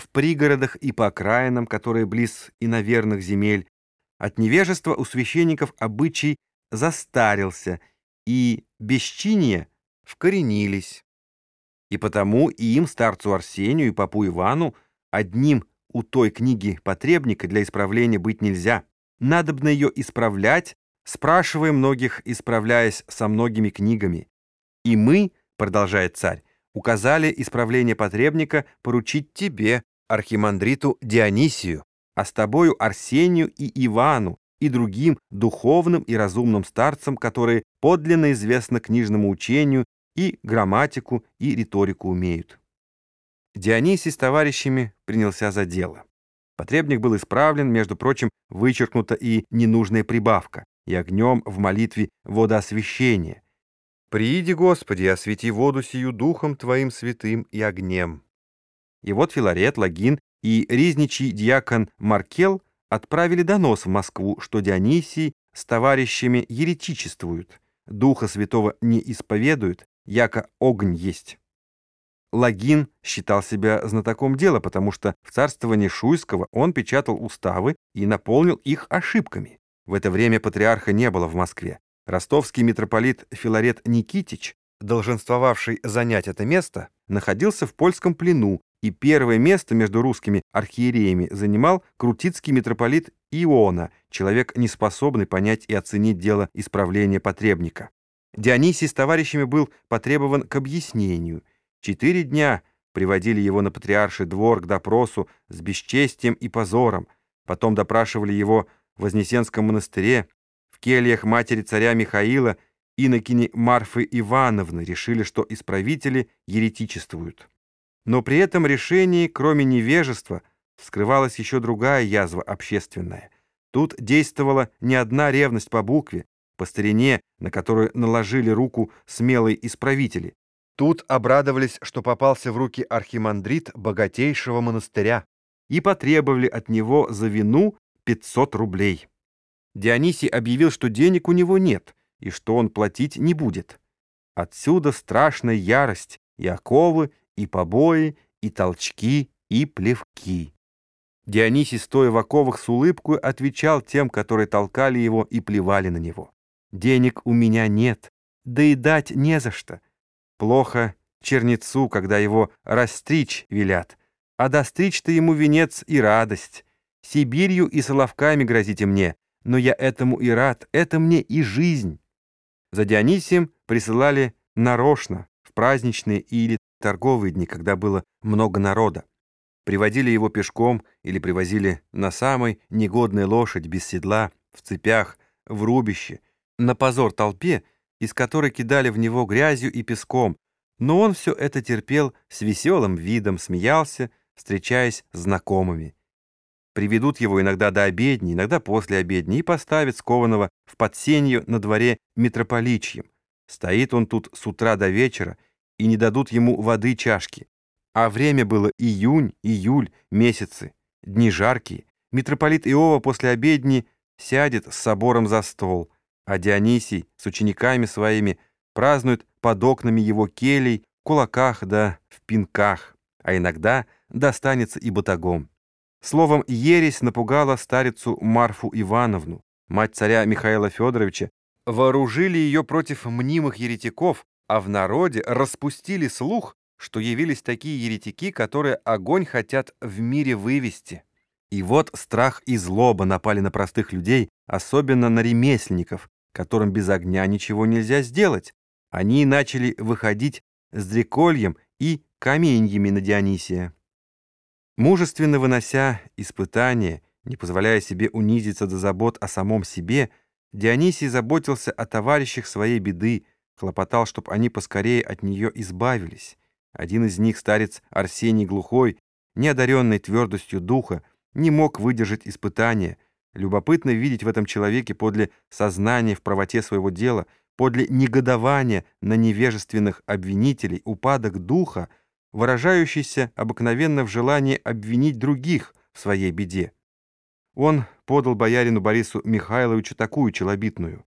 в пригородах и по окраинам, которые близ иноверных земель, от невежества у священников обычай застарился, и бесчиния вкоренились. И потому и им, старцу Арсению и папу Ивану, одним у той книги потребника для исправления быть нельзя. Надобно ее исправлять, спрашивая многих, исправляясь со многими книгами. И мы, продолжает царь, указали исправление потребника поручить тебе, архимандриту Дионисию, а с тобою Арсению и Ивану, и другим духовным и разумным старцам, которые подлинно известны книжному учению и грамматику, и риторику умеют. Дионисий с товарищами принялся за дело. Потребник был исправлен, между прочим, вычеркнута и ненужная прибавка, и огнем в молитве водоосвящения. «Прииди, Господи, освети воду сию духом Твоим святым и огнем». И вот Филарет, Лагин и ризничий диакон Маркел отправили донос в Москву, что Дионисий с товарищами еретичествуют, Духа Святого не исповедуют, яко огонь есть. Лагин считал себя знатоком дела, потому что в царствовании Шуйского он печатал уставы и наполнил их ошибками. В это время патриарха не было в Москве. Ростовский митрополит Филарет Никитич, долженствовавший занять это место, находился в польском плену, и первое место между русскими архиереями занимал крутицкий митрополит Иона, человек, неспособный понять и оценить дело исправления потребника. Дионисий с товарищами был потребован к объяснению. Четыре дня приводили его на патриарший двор к допросу с бесчестием и позором, потом допрашивали его в Вознесенском монастыре, в кельях матери царя Михаила, инокини Марфы Ивановны решили, что исправители еретичествуют. Но при этом решении, кроме невежества, скрывалась еще другая язва общественная. Тут действовала не одна ревность по букве, по старине, на которую наложили руку смелые исправители. Тут обрадовались, что попался в руки архимандрит богатейшего монастыря и потребовали от него за вину 500 рублей. Дионисий объявил, что денег у него нет и что он платить не будет. Отсюда страшная ярость и оковы, и побои, и толчки, и плевки. Дионисий, стоя в оковах с улыбкой, отвечал тем, которые толкали его и плевали на него. «Денег у меня нет, да и дать не за что. Плохо чернецу, когда его растричь велят, а достричь-то ему венец и радость. Сибирью и Соловками грозите мне, но я этому и рад, это мне и жизнь». За Дионисием присылали нарочно, в праздничные или торговые дни, когда было много народа. Приводили его пешком или привозили на самой негодной лошадь без седла, в цепях, в рубище, на позор толпе, из которой кидали в него грязью и песком, но он все это терпел с веселым видом, смеялся, встречаясь с знакомыми. Приведут его иногда до обедни, иногда после обедни и поставят скованного в подсенью на дворе митрополичьем. Стоит он тут с утра до вечера, и не дадут ему воды чашки. А время было июнь, июль, месяцы, дни жаркие. Митрополит Иова после обедни сядет с собором за стол, а Дионисий с учениками своими празднует под окнами его келей, кулаках да в пинках, а иногда достанется и батагом. Словом, ересь напугала старицу Марфу Ивановну, мать царя Михаила Федоровича, вооружили ее против мнимых еретиков, а в народе распустили слух, что явились такие еретики, которые огонь хотят в мире вывести. И вот страх и злоба напали на простых людей, особенно на ремесленников, которым без огня ничего нельзя сделать. Они начали выходить с дрекольем и каменьями на Дионисия. Мужественно вынося испытания, не позволяя себе унизиться до забот о самом себе, Дионисий заботился о товарищах своей беды, хлопотал, чтобы они поскорее от нее избавились. Один из них, старец Арсений Глухой, не одаренный твердостью духа, не мог выдержать испытания. Любопытно видеть в этом человеке подле сознания в правоте своего дела, подле негодования на невежественных обвинителей, упадок духа, выражающийся обыкновенно в желании обвинить других в своей беде. Он подал боярину Борису Михайловичу такую челобитную.